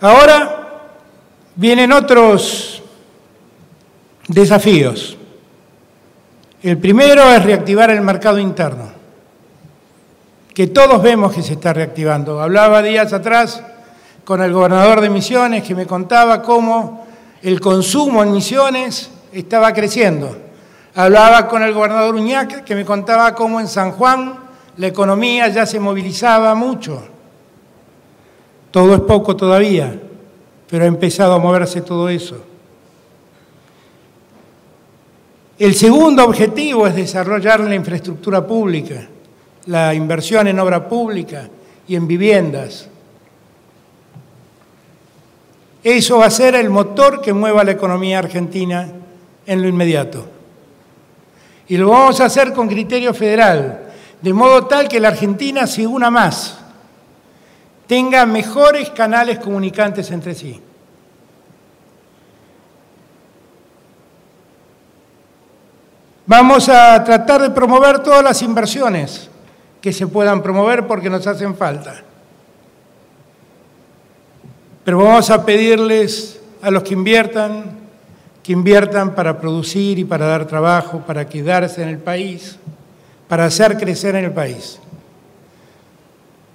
Ahora vienen otros desafíos. El primero es reactivar el mercado interno, que todos vemos que se está reactivando. Hablaba días atrás con el gobernador de Misiones que me contaba cómo el consumo en Misiones estaba creciendo. Hablaba con el gobernador Uñac que me contaba cómo en San Juan la economía ya se movilizaba mucho. Todo es poco todavía, pero ha empezado a moverse todo eso. El segundo objetivo es desarrollar la infraestructura pública, la inversión en obra pública y en viviendas. Eso va a ser el motor que mueva la economía argentina en lo inmediato. Y lo vamos a hacer con criterio federal, de modo tal que la Argentina se una más, tenga mejores canales comunicantes entre sí. Vamos a tratar de promover todas las inversiones que se puedan promover porque nos hacen falta. Pero vamos a pedirles a los que inviertan, que inviertan para producir y para dar trabajo, para quedarse en el país, para hacer crecer en el país.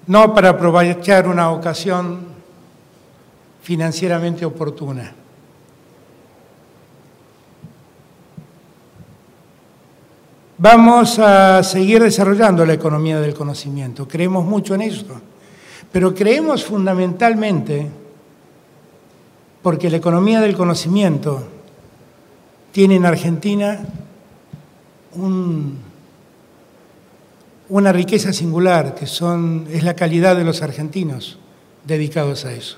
No para aprovechar una ocasión financieramente oportuna. Vamos a seguir desarrollando la economía del conocimiento. Creemos mucho en esto, pero creemos fundamentalmente porque la economía del conocimiento tiene en Argentina un, una riqueza singular que son, es la calidad de los argentinos dedicados a eso.